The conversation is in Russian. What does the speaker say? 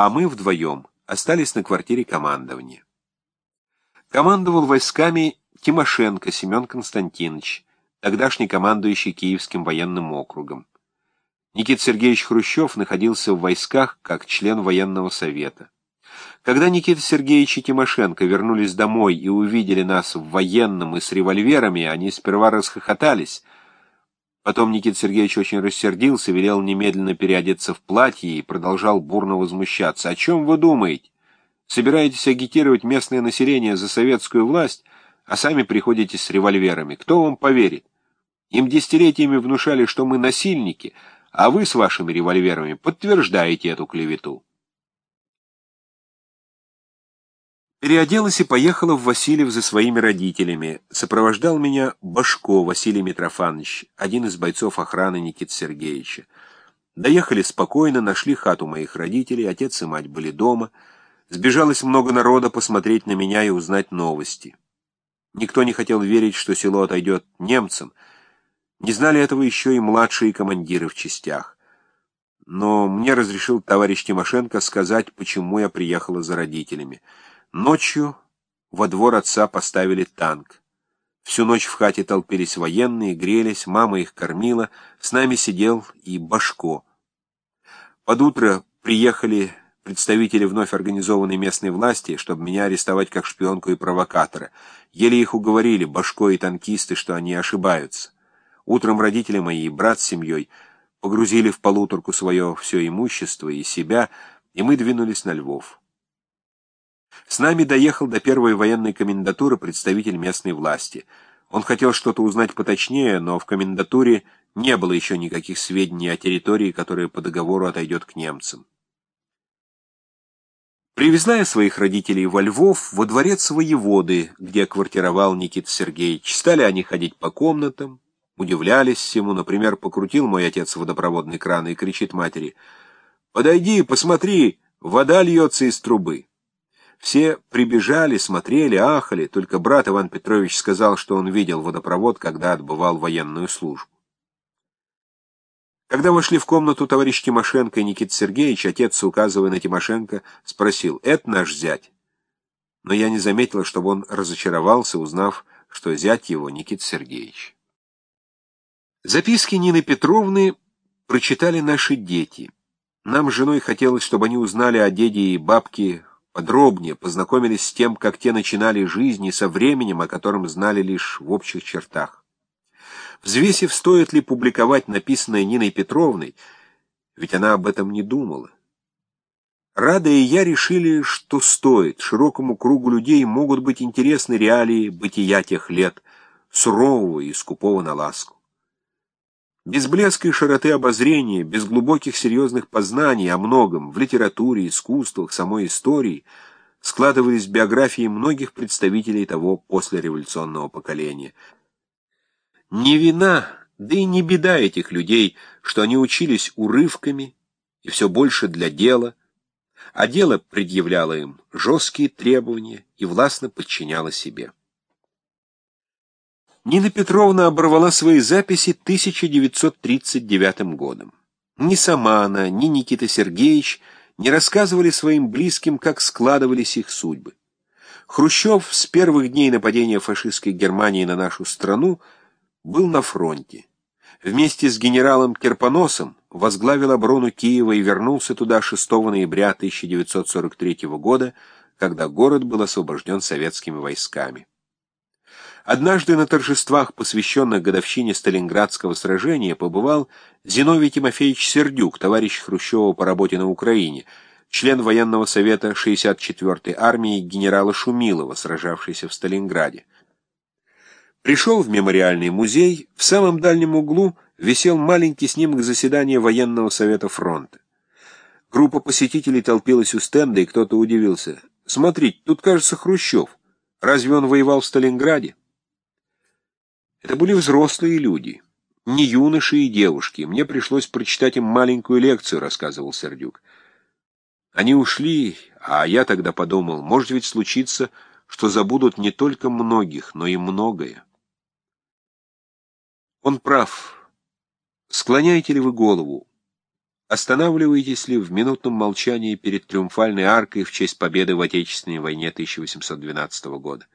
а мы вдвоем остались на квартире командования. Командовал войсками Тимошенко Семен Константинович, тогдашний командующий Киевским военным округом. Никита Сергеевич Хрущев находился в войсках как член военного совета. Когда Никита Сергеевич и Тимошенко вернулись домой и увидели нас в военном и с револьверами, они сперва расхохотались. Потом Никита Сергеевич очень рассердился, велел немедленно переодеться в платье и продолжал бурно возмущаться. «О чем вы думаете? Собираетесь агитировать местное население за советскую власть, а сами приходите с револьверами. Кто вам поверит? Им десятилетиями внушали, что мы насильники, а вы с вашими револьверами подтверждаете эту клевету». Переоделась и поехала в Васильев за своими родителями. Сопровождал меня Башко Василий Митрофанович, один из бойцов охраны Никиты Сергеевича. Доехали спокойно, нашли хату моих родителей, отец и мать были дома. Сбежалось много народа посмотреть на меня и узнать новости. Никто не хотел верить, что село отойдет немцам. Не знали этого еще и младшие командиры в частях. Но мне разрешил товарищ Тимошенко сказать, почему я приехала за родителями. Ночью во двор отца поставили танк. Всю ночь в хате толпились военные, грелись, мама их кормила, с нами сидел и Башко. Под утро приехали представители вновь организованной местной власти, чтобы меня арестовать как шпионку и провокатора. Еле их уговорили, Башко и танкисты, что они ошибаются. Утром родители мои и брат с семьей погрузили в полуторку свое все имущество и себя, и мы двинулись на Львов. С нами доехал до первой военной комендатуры представитель местной власти. Он хотел что-то узнать поточнее, но в комендатуре не было еще никаких сведений о территории, которая по договору отойдет к немцам. Привезла я своих родителей во Львов, во дворец воеводы, где квартировал Никита Сергеевич. Стали они ходить по комнатам, удивлялись всему. Например, покрутил мой отец водопроводный кран и кричит матери, «Подойди, посмотри, вода льется из трубы». Все прибежали, смотрели, ахали, только брат Иван Петрович сказал, что он видел водопровод, когда отбывал военную службу. Когда вошли в комнату товарищ Тимошенко и Никита Сергеевич, отец, указывая на Тимошенко, спросил, «Это наш зять?» Но я не заметила, чтобы он разочаровался, узнав, что зять его Никита Сергеевич. Записки Нины Петровны прочитали наши дети. Нам с женой хотелось, чтобы они узнали о деде и бабке подробнее познакомились с тем, как те начинали жизнь и со временем, о котором знали лишь в общих чертах. Взвесив, стоит ли публиковать написанное Ниной Петровной, ведь она об этом не думала. Рада и я решили, что стоит. Широкому кругу людей могут быть интересны реалии бытия тех лет, сурового и скупого на ласку. Без блеска и широты обозрения, без глубоких серьезных познаний о многом в литературе, искусствах, самой истории складывались биографии многих представителей того послереволюционного поколения. Не вина, да и не беда этих людей, что они учились урывками и все больше для дела, а дело предъявляло им жесткие требования и властно подчиняло себе. Нина Петровна оборвала свои записи 1939 годом. Ни сама она, ни Никита Сергеевич не рассказывали своим близким, как складывались их судьбы. Хрущев с первых дней нападения фашистской Германии на нашу страну был на фронте. Вместе с генералом Керпоносом возглавил оборону Киева и вернулся туда 6 ноября 1943 года, когда город был освобожден советскими войсками. Однажды на торжествах, посвященных годовщине Сталинградского сражения, побывал Зиновий Тимофеевич Сердюк, товарищ Хрущева по работе на Украине, член военного совета 64-й армии генерала Шумилова, сражавшийся в Сталинграде. Пришел в мемориальный музей, в самом дальнем углу висел маленький снимок заседания военного совета фронта. Группа посетителей толпилась у стенда, и кто-то удивился. «Смотрите, тут, кажется, Хрущев. Разве он воевал в Сталинграде?» Это были взрослые люди, не юноши и девушки. Мне пришлось прочитать им маленькую лекцию, рассказывал Сердюк. Они ушли, а я тогда подумал, может ведь случиться, что забудут не только многих, но и многое. Он прав. Склоняете ли вы голову? Останавливаетесь ли в минутном молчании перед Триумфальной аркой в честь победы в Отечественной войне 1812 года?